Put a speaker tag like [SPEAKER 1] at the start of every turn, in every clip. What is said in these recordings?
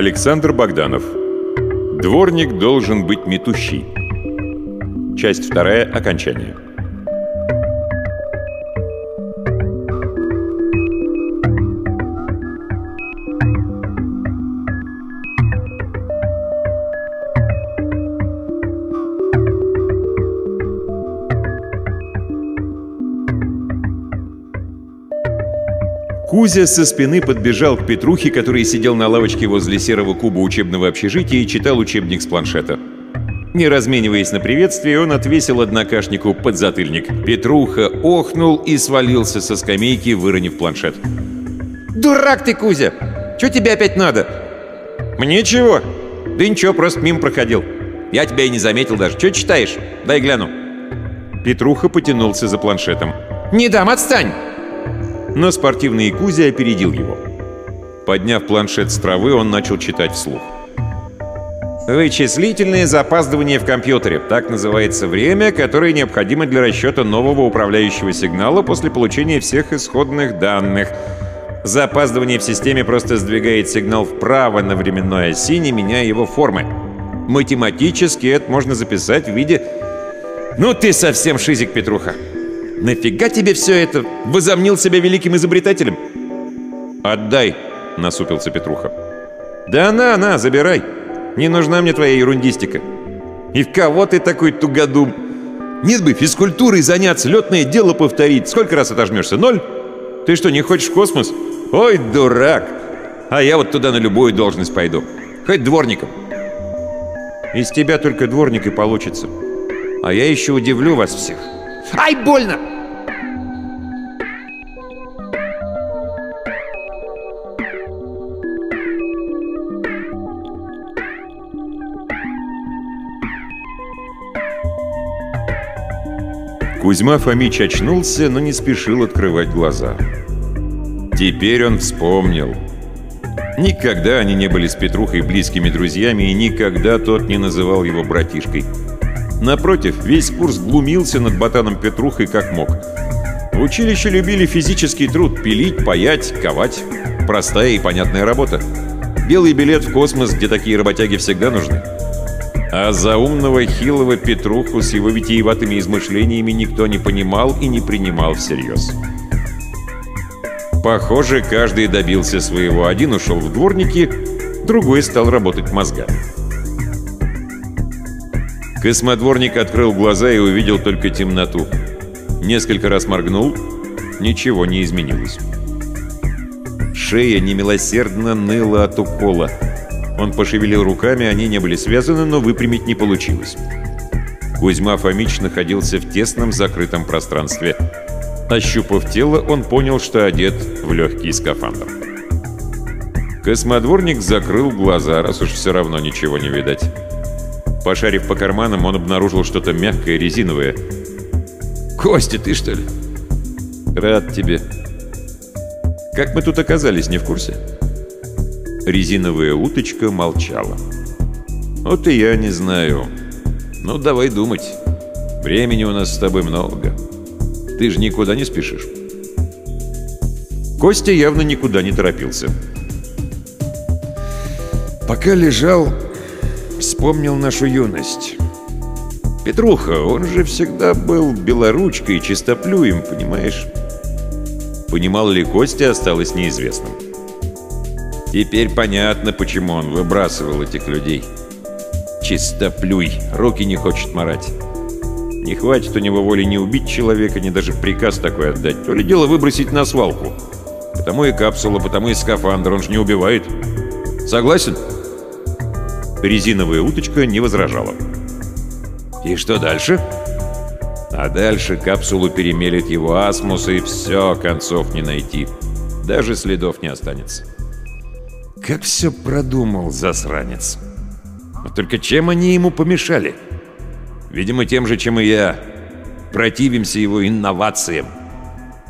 [SPEAKER 1] Александр Богданов. Дворник должен быть метущий. Часть вторая. Окончание. Кузя со спины подбежал к Петрухе, который сидел на лавочке возле серого куба учебного общежития и читал учебник с планшета. Не размениваясь на приветствие, он отвесил однокашнику подзатыльник. Петруха охнул и свалился со скамейки, выронив планшет.
[SPEAKER 2] «Дурак ты, Кузя! Что тебе опять надо?»
[SPEAKER 1] «Мне чего? Да ничего, просто мимо проходил. Я тебя и не заметил даже. Что читаешь? Дай гляну». Петруха потянулся за планшетом.
[SPEAKER 2] «Не дам, отстань!»
[SPEAKER 1] Но спортивный Кузя опередил его. Подняв планшет с травы, он начал читать вслух. Вычислительное запаздывание в компьютере. Так называется время, которое необходимо для расчета нового управляющего сигнала после получения всех исходных данных. Запаздывание в системе просто сдвигает сигнал вправо на временной оси, не меняя его формы. Математически это можно записать в виде... Ну ты совсем шизик, Петруха. Нафига тебе все это? Возомнил себя великим изобретателем?» «Отдай!» — насупился Петруха. «Да на, на, забирай! Не нужна мне твоя ерундистика!» «И в кого ты такой тугодум? Нет бы физкультурой заняться, летное дело повторить. Сколько раз отожмешься? Ноль? Ты что, не хочешь в космос? Ой, дурак! А я вот туда на любую должность пойду. Хоть дворником. Из тебя только дворник и получится. А я еще удивлю вас всех.
[SPEAKER 2] Ай, больно!
[SPEAKER 1] Кузьма Фомич очнулся, но не спешил открывать глаза. Теперь он вспомнил. Никогда они не были с Петрухой близкими друзьями, и никогда тот не называл его братишкой. Напротив, весь курс глумился над ботаном Петрухой как мог. В училище любили физический труд – пилить, паять, ковать. Простая и понятная работа. Белый билет в космос, где такие работяги всегда нужны. А за умного хилого Петруху с его витиеватыми измышлениями никто не понимал и не принимал всерьез. Похоже, каждый добился своего. Один ушел в дворники, другой стал работать мозгами. Космодворник открыл глаза и увидел только темноту. Несколько раз моргнул, ничего не изменилось. Шея немилосердно ныла от укола. Он пошевелил руками, они не были связаны, но выпрямить не получилось. Кузьма Фомич находился в тесном закрытом пространстве. Ощупав тело, он понял, что одет в легкий скафандр. Космодворник закрыл глаза, раз уж все равно ничего не видать. Пошарив по карманам, он обнаружил что-то мягкое, резиновое. «Костя, ты что ли?» «Рад тебе». «Как мы тут оказались, не в курсе?» Резиновая уточка молчала. «Вот и я не знаю. Ну, давай думать. Времени у нас с тобой много. Ты же никуда не спешишь». Костя явно никуда не торопился. Пока лежал, вспомнил нашу юность. Петруха, он же всегда был белоручкой и чистоплюем, понимаешь? Понимал ли Костя, осталось неизвестным. Теперь понятно, почему он выбрасывал этих людей. Чистоплюй, руки не хочет марать. Не хватит у него воли не убить человека, ни даже приказ такой отдать. То ли дело выбросить на свалку. Потому и капсула, потому и скафандр, он же не убивает. Согласен? Резиновая уточка не возражала. И что дальше? А дальше капсулу перемелет его асмус, и все, концов не найти. Даже следов не останется. Как все продумал, засранец. Но только чем они ему помешали? Видимо, тем же, чем и я. Противимся его инновациям.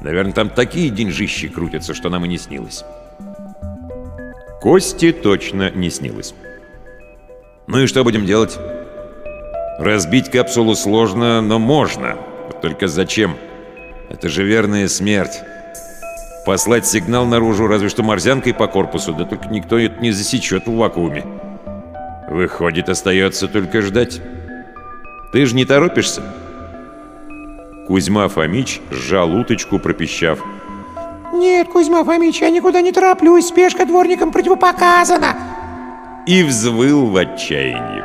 [SPEAKER 1] Наверное, там такие деньжищи крутятся, что нам и не снилось. Кости точно не снилось. Ну и что будем делать? Разбить капсулу сложно, но можно. Вот только зачем? Это же верная смерть. Послать сигнал наружу разве что морзянкой по корпусу, да только никто это не засечет в вакууме. Выходит, остается только ждать. Ты же не торопишься? Кузьма Фомич сжал уточку, пропищав.
[SPEAKER 3] «Нет, Кузьма Фомич, я никуда не тороплюсь, спешка дворникам противопоказана!»
[SPEAKER 1] И взвыл в отчаянии.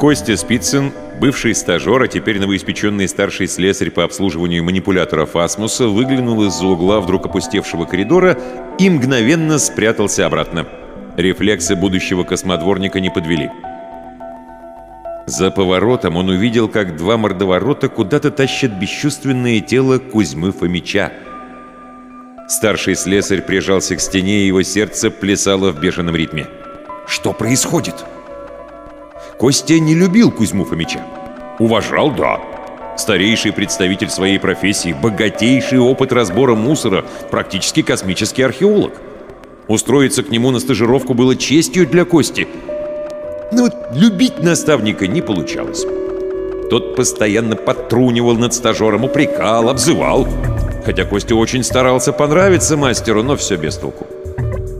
[SPEAKER 1] Костя Спицын, бывший стажер, а теперь новоиспеченный старший слесарь по обслуживанию манипуляторов Асмуса, выглянул из-за угла вдруг опустевшего коридора и мгновенно спрятался обратно. Рефлексы будущего космодворника не подвели. За поворотом он увидел, как два мордоворота куда-то тащат бесчувственное тело Кузьмы Фомича. Старший слесарь прижался к стене, и его сердце плясало в бешеном ритме. «Что происходит?» Костя не любил Кузьму Фомича. Уважал, да. Старейший представитель своей профессии, богатейший опыт разбора мусора, практически космический археолог. Устроиться к нему на стажировку было честью для Кости. Но вот любить наставника не получалось. Тот постоянно подтрунивал над стажером, упрекал, обзывал. Хотя Костя очень старался понравиться мастеру, но все без толку.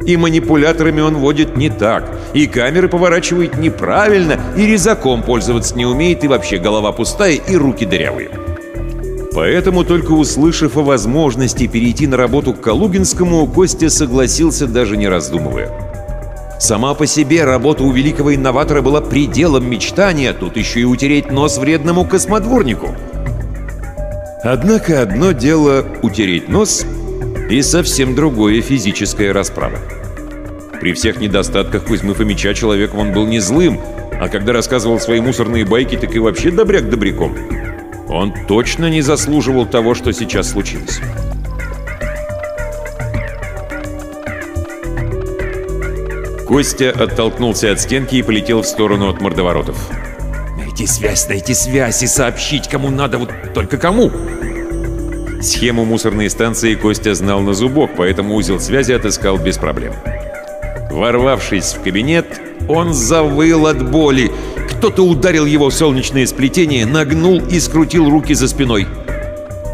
[SPEAKER 1] И манипуляторами он водит не так, и камеры поворачивает неправильно, и резаком пользоваться не умеет, и вообще голова пустая, и руки дырявые. Поэтому, только услышав о возможности перейти на работу к Калугинскому, Костя согласился, даже не раздумывая. Сама по себе работа у великого инноватора была пределом мечтания, тут еще и утереть нос вредному космодворнику. Однако одно дело — утереть нос — и совсем другое физическая расправа. При всех недостатках Кузьмы Фомича человеком он был не злым, а когда рассказывал свои мусорные байки, так и вообще добряк добряком. Он точно не заслуживал того, что сейчас случилось. Костя оттолкнулся от стенки и полетел в сторону от мордоворотов. «Найти связь, найти связь и сообщить, кому надо, вот только кому!» Схему мусорной станции Костя знал на зубок, поэтому узел связи отыскал без проблем. Ворвавшись в кабинет, он завыл от боли. Кто-то ударил его в солнечное сплетение, нагнул и скрутил руки за спиной.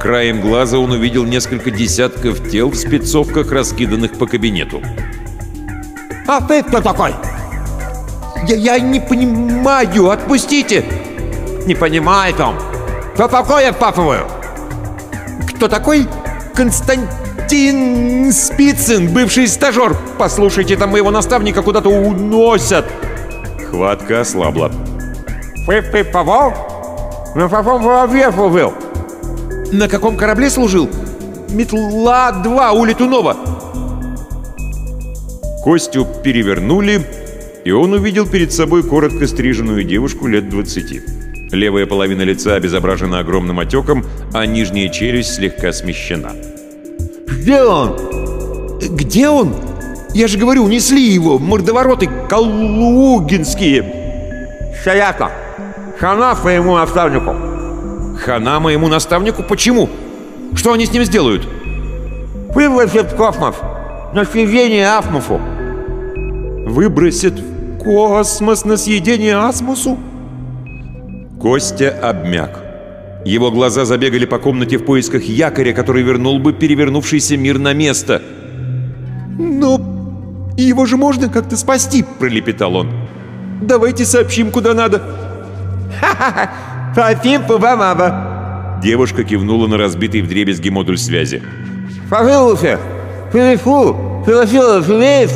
[SPEAKER 1] Краем глаза он увидел несколько десятков тел в спецовках, раскиданных по кабинету.
[SPEAKER 3] «А ты кто такой?» «Я, я не понимаю, отпустите!» «Не понимает он! Кто такой, я папываю?» Кто такой? Константин Спицын, бывший стажер. Послушайте, там моего наставника куда-то уносят.
[SPEAKER 1] Хватка ослабла.
[SPEAKER 3] Вы, попал? На каком корабле служил? На каком корабле служил? Метла-2 у Летунова.
[SPEAKER 1] Костю перевернули, и он увидел перед собой коротко стриженную девушку лет 20. Левая половина лица обезображена огромным отеком, а нижняя челюсть слегка смещена.
[SPEAKER 3] «Где он? Где он? Я же говорю, унесли его, мордовороты калугинские!» «Шаяка! Хана своему наставнику!»
[SPEAKER 1] «Хана моему наставнику? Почему? Что они с ним сделают?»
[SPEAKER 3] «Выбросят в космос! На съедение Асмусу!»
[SPEAKER 1] «Выбросят в космос на съедение Асмусу?» Костя обмяк. Его глаза забегали по комнате в поисках якоря, который вернул бы перевернувшийся мир на место.
[SPEAKER 3] «Но его же можно как-то спасти!» — пролепетал он. «Давайте сообщим, куда надо!» «Ха-ха-ха! Куда надо!»
[SPEAKER 1] Девушка кивнула на разбитый вдребезги модуль связи.
[SPEAKER 3] «Пожалуйста! Перефу! Филофила, умеешь?»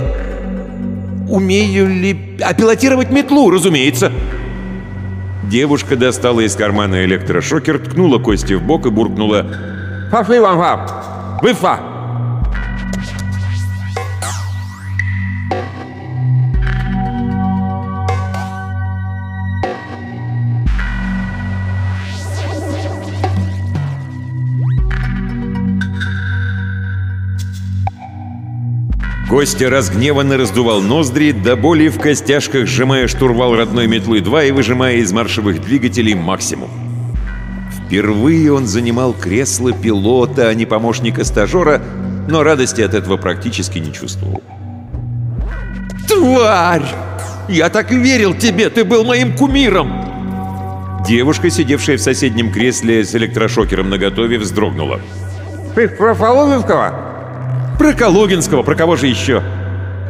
[SPEAKER 3] «Умею ли... А пилотировать метлу, разумеется!»
[SPEAKER 1] Девушка достала из кармана электрошокер, ткнула Кости в бок и буркнула
[SPEAKER 3] «Пошли, Ван
[SPEAKER 1] Костя разгневанно раздувал ноздри, до боли в костяшках сжимая штурвал родной метлы-2 и выжимая из маршевых двигателей максимум. Впервые он занимал кресло пилота, а не помощника-стажера, но радости от этого практически не чувствовал.
[SPEAKER 3] «Тварь! Я так верил тебе! Ты был моим кумиром!»
[SPEAKER 1] Девушка, сидевшая в соседнем кресле с электрошокером наготове, вздрогнула.
[SPEAKER 3] Ты про Полугинского?
[SPEAKER 1] Про Калугинского, про кого же еще?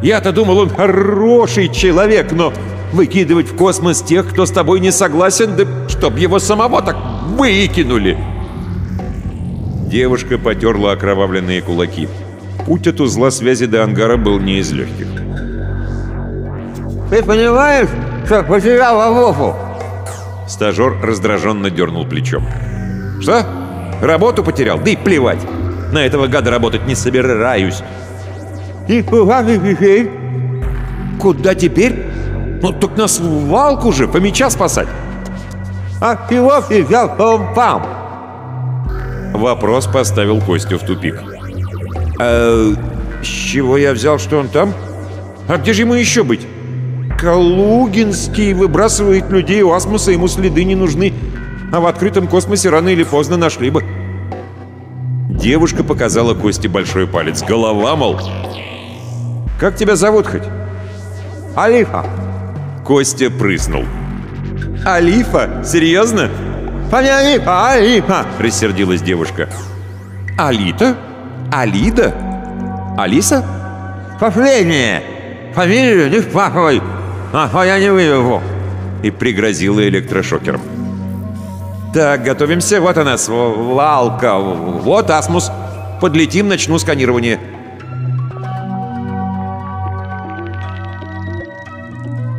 [SPEAKER 1] Я-то думал, он хороший человек, но выкидывать в космос тех, кто с тобой не согласен, да чтоб его самого так выкинули. Девушка потерла окровавленные кулаки. Путь от узла связи до ангара был не из легких.
[SPEAKER 3] Ты понимаешь, что потерял Авофу?
[SPEAKER 1] Стажер раздраженно дернул плечом.
[SPEAKER 2] Что? Работу потерял? Да и плевать. На этого гада работать не собираюсь.
[SPEAKER 3] И куда теперь?
[SPEAKER 2] Куда теперь? Ну, так на свалку же, помеча спасать.
[SPEAKER 3] А чего взял там?
[SPEAKER 1] Вопрос поставил Костю в тупик.
[SPEAKER 2] А, с чего я взял, что он там? А где же ему еще быть? Калугинский выбрасывает людей у асмуса, ему следы не нужны. А в открытом космосе рано или поздно нашли бы.
[SPEAKER 1] Девушка показала Косте большой палец. Голова, мол.
[SPEAKER 2] Как тебя зовут хоть?
[SPEAKER 3] Алифа.
[SPEAKER 1] Костя прыснул.
[SPEAKER 2] Алифа? Серьезно?
[SPEAKER 3] Алифа, Алифа.
[SPEAKER 1] Рассердилась девушка.
[SPEAKER 2] Алита? Алида? Алиса?
[SPEAKER 3] Последнее. Фамилию не спрашивай. А то я не выживу.
[SPEAKER 1] И пригрозила электрошокером.
[SPEAKER 2] Так, готовимся. Вот она, свалка. Вот Асмус. Подлетим, начну сканирование.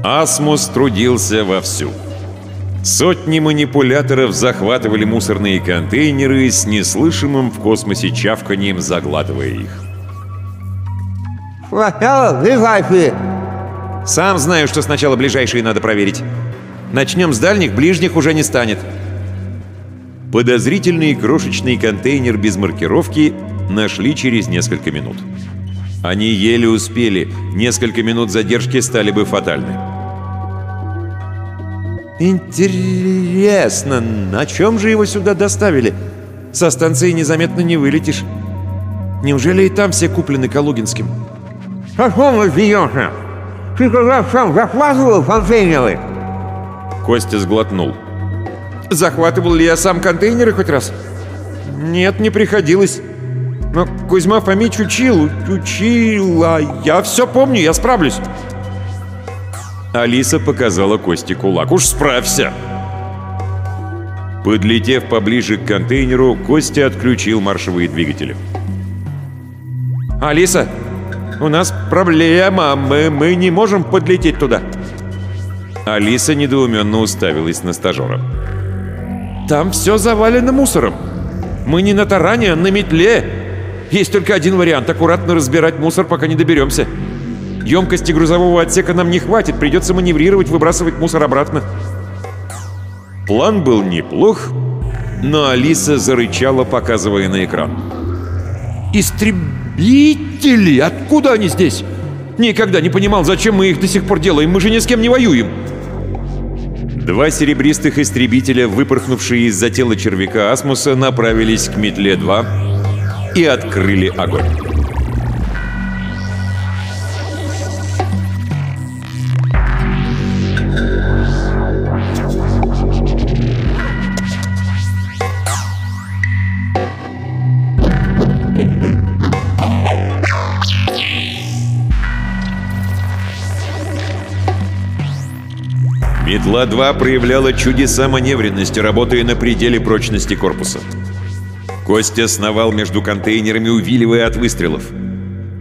[SPEAKER 1] Асмус трудился вовсю. Сотни манипуляторов захватывали мусорные контейнеры с неслышимым в космосе чавканием, заглатывая их.
[SPEAKER 3] Сначала ближайшие.
[SPEAKER 2] Сам знаю, что сначала ближайшие надо проверить. Начнем с дальних, ближних уже не станет.
[SPEAKER 1] Подозрительный крошечный контейнер без маркировки нашли через несколько минут. Они еле успели, несколько минут задержки стали бы фатальны.
[SPEAKER 2] Интересно, на чем же его сюда доставили? Со станции незаметно не вылетишь. Неужели и там все куплены Калугинским?
[SPEAKER 3] Каком вы смеешься? Ты когда сам захватывал контейнеры?
[SPEAKER 1] Костя сглотнул.
[SPEAKER 2] Захватывал ли я сам контейнеры хоть раз? Нет, не приходилось. Но Кузьма Фомич учил, учил, а я все помню, я справлюсь.
[SPEAKER 1] Алиса показала Косте кулак. «Уж справься!» Подлетев поближе к контейнеру, Костя отключил маршевые двигатели.
[SPEAKER 2] «Алиса, у нас проблема, мы, мы не можем подлететь туда».
[SPEAKER 1] Алиса недоуменно уставилась на стажера.
[SPEAKER 2] «Там все завалено мусором. Мы не на таране, а на метле. Есть только один вариант — аккуратно разбирать мусор, пока не доберемся. Емкости грузового отсека нам не хватит, придется маневрировать, выбрасывать мусор обратно».
[SPEAKER 1] План был неплох, но Алиса зарычала, показывая на экран.
[SPEAKER 2] «Истребители! Откуда они здесь? Никогда не понимал, зачем мы их до сих пор делаем. Мы же ни с кем не воюем!»
[SPEAKER 1] Два серебристых истребителя, выпорхнувшие из-за тела червяка Асмуса, направились к Метле-2 и открыли огонь. Метла-2 проявляла чудеса маневренности, работая на пределе прочности корпуса. Костя сновал между контейнерами, увиливая от выстрелов.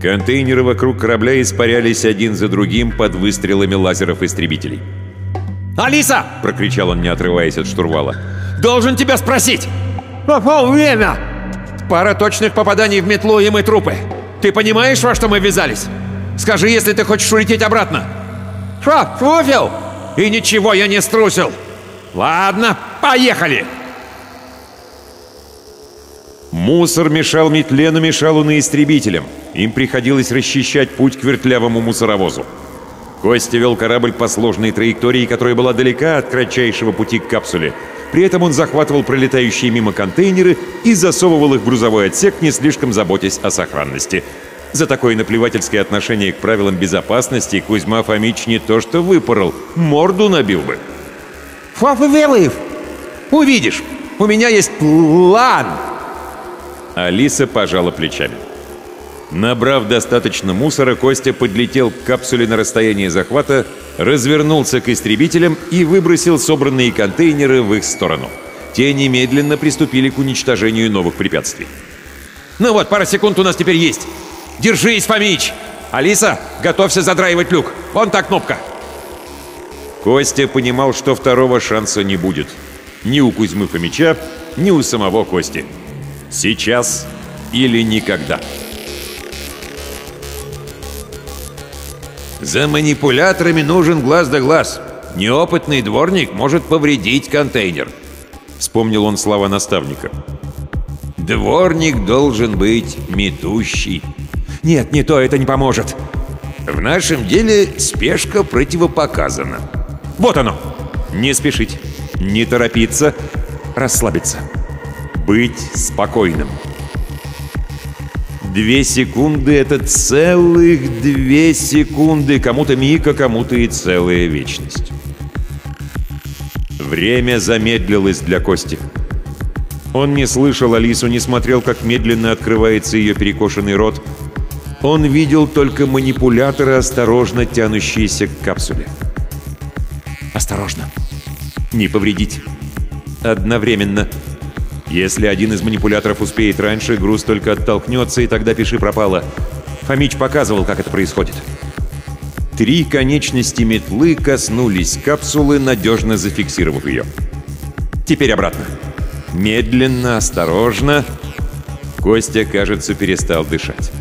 [SPEAKER 1] Контейнеры вокруг корабля испарялись один за другим под выстрелами лазеров-истребителей.
[SPEAKER 2] «Алиса!»
[SPEAKER 1] — прокричал он, не отрываясь от штурвала.
[SPEAKER 2] «Должен тебя спросить!»
[SPEAKER 3] Попал время!
[SPEAKER 2] «Пара точных попаданий в метлу, и мы трупы. Ты понимаешь, во что мы ввязались? Скажи, если ты хочешь улететь обратно!»
[SPEAKER 3] Что, слушал?
[SPEAKER 2] И ничего я не струсил. Ладно, поехали.
[SPEAKER 1] Мусор мешал метле, но мешал он и истребителям. Им приходилось расчищать путь к вертлявому мусоровозу. Костя вел корабль по сложной траектории, которая была далека от кратчайшего пути к капсуле. При этом он захватывал пролетающие мимо контейнеры и засовывал их в грузовой отсек, не слишком заботясь о сохранности. За такое наплевательское отношение к правилам безопасности Кузьма Фомич не то что выпорол, морду набил бы.
[SPEAKER 3] Делаешь?
[SPEAKER 2] Увидишь, у меня есть план.
[SPEAKER 1] Алиса пожала плечами. Набрав достаточно мусора, Костя подлетел к капсуле на расстояние захвата, развернулся к истребителям и выбросил собранные контейнеры в их сторону. Те немедленно приступили к уничтожению новых препятствий.
[SPEAKER 2] «Ну вот, пара секунд у нас теперь есть. Держись, Фомич! Алиса, готовься задраивать люк. Вон та кнопка!»
[SPEAKER 1] Костя понимал, что второго шанса не будет. Ни у Кузьмы Фомича, ни у самого Кости. Сейчас или никогда.
[SPEAKER 3] За манипуляторами нужен глаз да глаз. Неопытный дворник может повредить контейнер.
[SPEAKER 1] Вспомнил он слова наставника.
[SPEAKER 3] Дворник должен быть метущий.
[SPEAKER 2] Нет, не то, это не поможет.
[SPEAKER 3] В нашем деле спешка противопоказана.
[SPEAKER 2] Вот оно.
[SPEAKER 1] Не спешить, не торопиться,
[SPEAKER 2] Расслабиться.
[SPEAKER 1] быть спокойным. Две секунды — это целых две секунды. Кому-то миг, а кому-то и целая вечность. Время замедлилось для Кости. Он не слышал Алису, не смотрел, как медленно открывается ее перекошенный рот. Он видел только манипуляторы, осторожно тянущиеся к капсуле.
[SPEAKER 2] Осторожно.
[SPEAKER 1] Не повредить. Одновременно. Если один из манипуляторов успеет раньше, груз только оттолкнется, и тогда пиши пропало. Фомич показывал, как это происходит. Три конечности метлы коснулись капсулы, надежно зафиксировав ее. Теперь обратно. Медленно, осторожно. Костя, кажется, перестал дышать.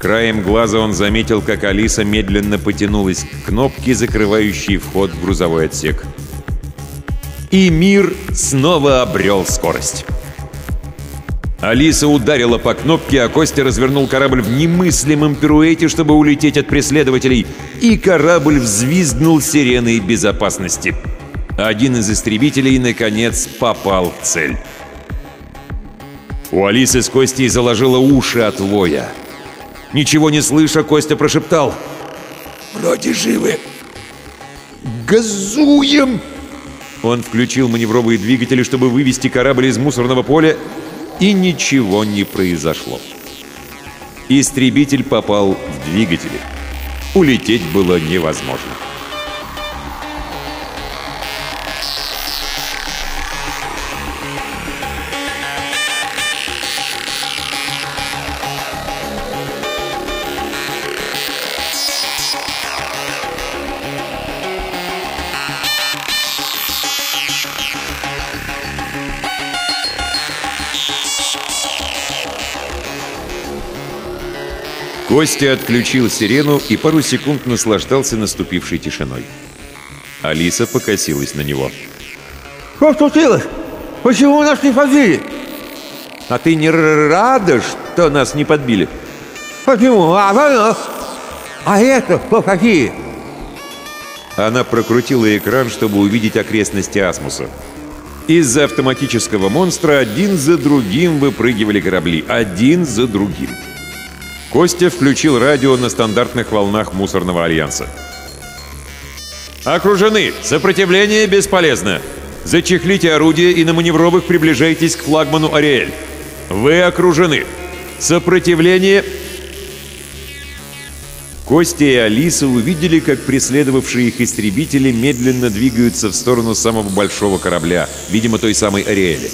[SPEAKER 1] Краем глаза он заметил, как Алиса медленно потянулась к кнопке, закрывающей вход в грузовой отсек. И мир снова обрел скорость. Алиса ударила по кнопке, а Костя развернул корабль в немыслимом пируэте, чтобы улететь от преследователей, и корабль взвизгнул сиреной безопасности. Один из истребителей, наконец, попал в цель. У Алисы с Костей заложило уши от воя. Ничего не слыша, Костя прошептал.
[SPEAKER 3] Вроде живы. Газуем!
[SPEAKER 1] Он включил маневровые двигатели, чтобы вывести корабль из мусорного поля, и ничего не произошло. Истребитель попал в двигатели. Улететь было невозможно. Костя отключил сирену и пару секунд наслаждался наступившей тишиной. Алиса покосилась на него.
[SPEAKER 3] Что случилось? Почему нас не подбили?
[SPEAKER 2] А ты не рада, что нас не подбили?
[SPEAKER 3] Почему? А, а, а это кто какие?
[SPEAKER 1] Она прокрутила экран, чтобы увидеть окрестности Асмуса. Из-за автоматического монстра один за другим выпрыгивали корабли. Один за другим. Костя включил радио на стандартных волнах мусорного альянса. «Окружены! Сопротивление бесполезно! Зачехлите орудие и на маневровых приближайтесь к флагману «Ариэль». Вы окружены! Сопротивление...» Костя и Алиса увидели, как преследовавшие их истребители медленно двигаются в сторону самого большого корабля, видимо, той самой «Ариэли».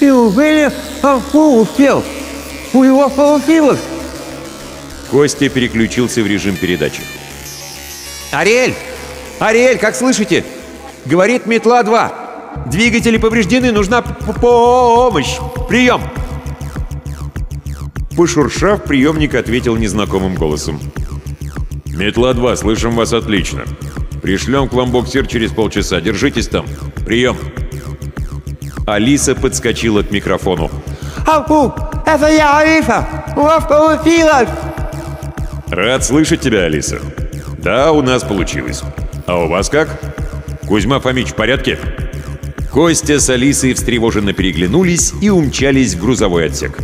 [SPEAKER 3] Неужели Афу успел? У него получилось!
[SPEAKER 1] Костя переключился в режим передачи.
[SPEAKER 2] Ариэль! Ариэль, как слышите? Говорит Метла-2. Двигатели повреждены, нужна помощь. Прием!
[SPEAKER 1] Пошуршав, приемник ответил незнакомым голосом. «Метла-2, слышим вас отлично. Пришлем к вам боксер через полчаса. Держитесь там. Прием!» Алиса подскочила к микрофону.
[SPEAKER 3] Афу, это я, Алиса! У вас получилось!
[SPEAKER 1] «Рад слышать тебя, Алиса. Да, у нас получилось. А у вас как? Кузьма Фомич в порядке?» Костя с Алисой встревоженно переглянулись и умчались в грузовой отсек.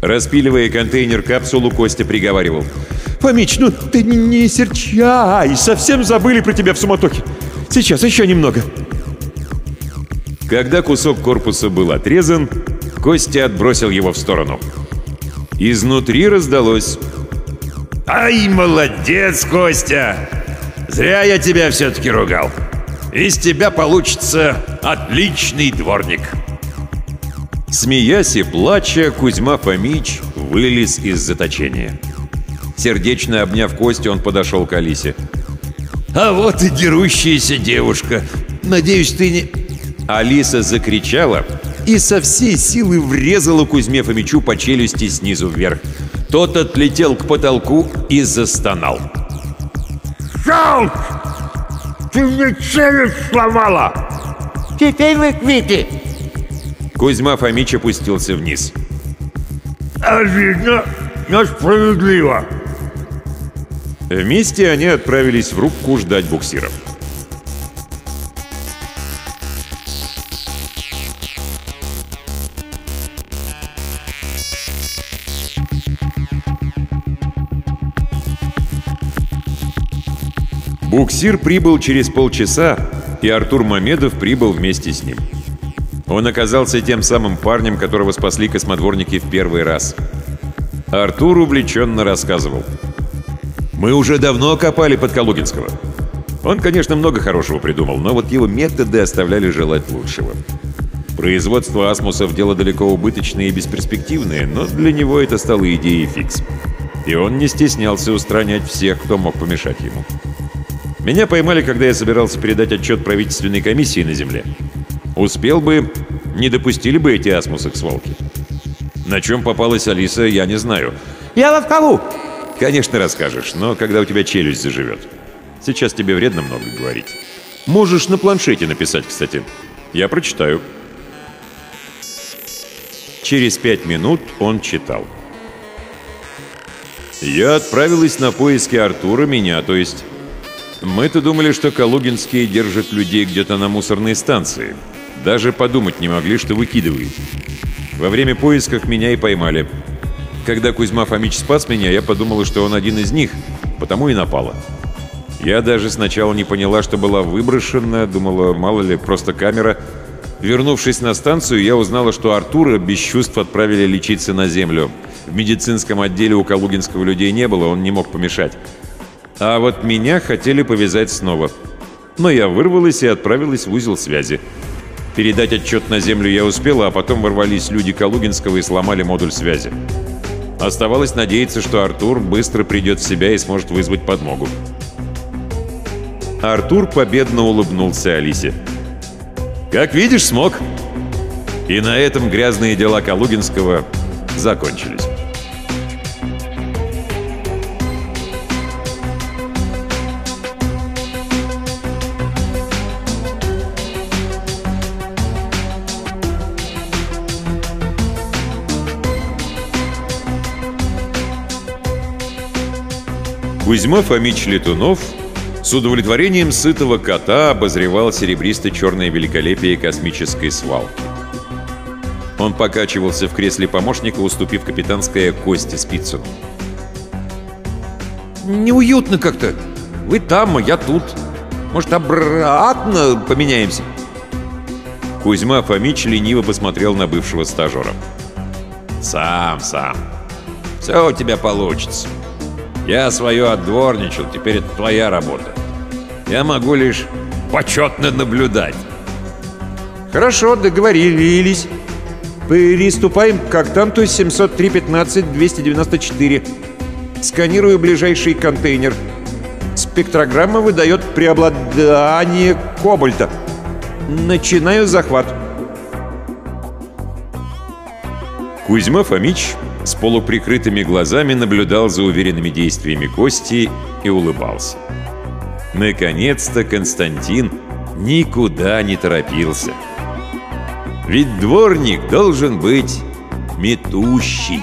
[SPEAKER 1] Распиливая контейнер-капсулу, Костя приговаривал.
[SPEAKER 2] Фомич, ну ты не серчай, совсем забыли про тебя в суматохе. Сейчас еще немного.
[SPEAKER 1] Когда кусок корпуса был отрезан, Костя отбросил его в сторону. Изнутри раздалось «Ай, молодец, Костя! Зря я тебя все-таки ругал. Из тебя получится отличный дворник!» Смеясь и плача, Кузьма Фомич вылез из заточения. Сердечно обняв Костю, он подошел к Алисе. «А вот и дерущаяся девушка. Надеюсь, ты не...» Алиса закричала и со всей силы врезала Кузьме Фомичу по челюсти снизу вверх. Тот отлетел к потолку и застонал.
[SPEAKER 4] Жалк! Ты мне челюсть сломала!
[SPEAKER 3] Теперь вы квиты.
[SPEAKER 1] Кузьма Фомич опустился вниз.
[SPEAKER 4] Обидно, но справедливо.
[SPEAKER 1] Вместе они отправились в рубку ждать буксиров. Буксир прибыл через полчаса, и Артур Мамедов прибыл вместе с ним. Он оказался тем самым парнем, которого спасли космодворники в первый раз. Артур увлеченно рассказывал. «Мы уже давно копали под Калугинского. Он, конечно, много хорошего придумал, но вот его методы оставляли желать лучшего. Производство асмусов – дело далеко убыточное и бесперспективное, но для него это стало идеей фикс. И он не стеснялся устранять всех, кто мог помешать ему. Меня поймали, когда я собирался передать отчет правительственной комиссии на Земле. Успел бы, не допустили бы эти асмусы к свалке. На чем попалась Алиса, я не знаю.
[SPEAKER 3] Я ловкову.
[SPEAKER 1] Конечно, расскажешь, но когда у тебя челюсть заживет. Сейчас тебе вредно много говорить. Можешь на планшете написать, кстати. Я прочитаю. Через пять минут он читал. Я отправилась на поиски Артура, меня, то есть... Мы-то думали, что Калугинские держат людей где-то на мусорной станции. Даже подумать не могли, что выкидывают. Во время поисков меня и поймали. Когда Кузьма Фомич спас меня, я подумала, что он один из них, потому и напала. Я даже сначала не поняла, что была выброшена, думала, мало ли, просто камера. Вернувшись на станцию, я узнала, что Артура без чувств отправили лечиться на землю. В медицинском отделе у Калугинского людей не было, он не мог помешать. А вот меня хотели повязать снова. Но я вырвалась и отправилась в узел связи. Передать отчет на землю я успела, а потом ворвались люди Калугинского и сломали модуль связи. Оставалось надеяться, что Артур быстро придет в себя и сможет вызвать подмогу. Артур победно улыбнулся Алисе. «Как видишь, смог!» И на этом грязные дела Калугинского закончились. Кузьма Фомич Летунов с удовлетворением сытого кота обозревал серебристо-черное великолепие космической свалки. Он покачивался в кресле помощника, уступив капитанское Косте Спицыну.
[SPEAKER 2] Неуютно как-то. Вы там, а я тут. Может, обратно поменяемся?
[SPEAKER 1] Кузьма Фомич лениво посмотрел на бывшего стажера. «Сам, сам. Все у тебя получится. Я свое отдворничал, теперь это твоя работа. Я могу лишь почетно наблюдать.
[SPEAKER 2] Хорошо, договорились. Приступаем к октанту 703-15-294. Сканирую ближайший контейнер. Спектрограмма выдает преобладание кобальта. Начинаю захват.
[SPEAKER 1] Кузьма Фомич с полуприкрытыми глазами наблюдал за уверенными действиями Кости и улыбался. Наконец-то Константин никуда не торопился. Ведь дворник должен быть метущий.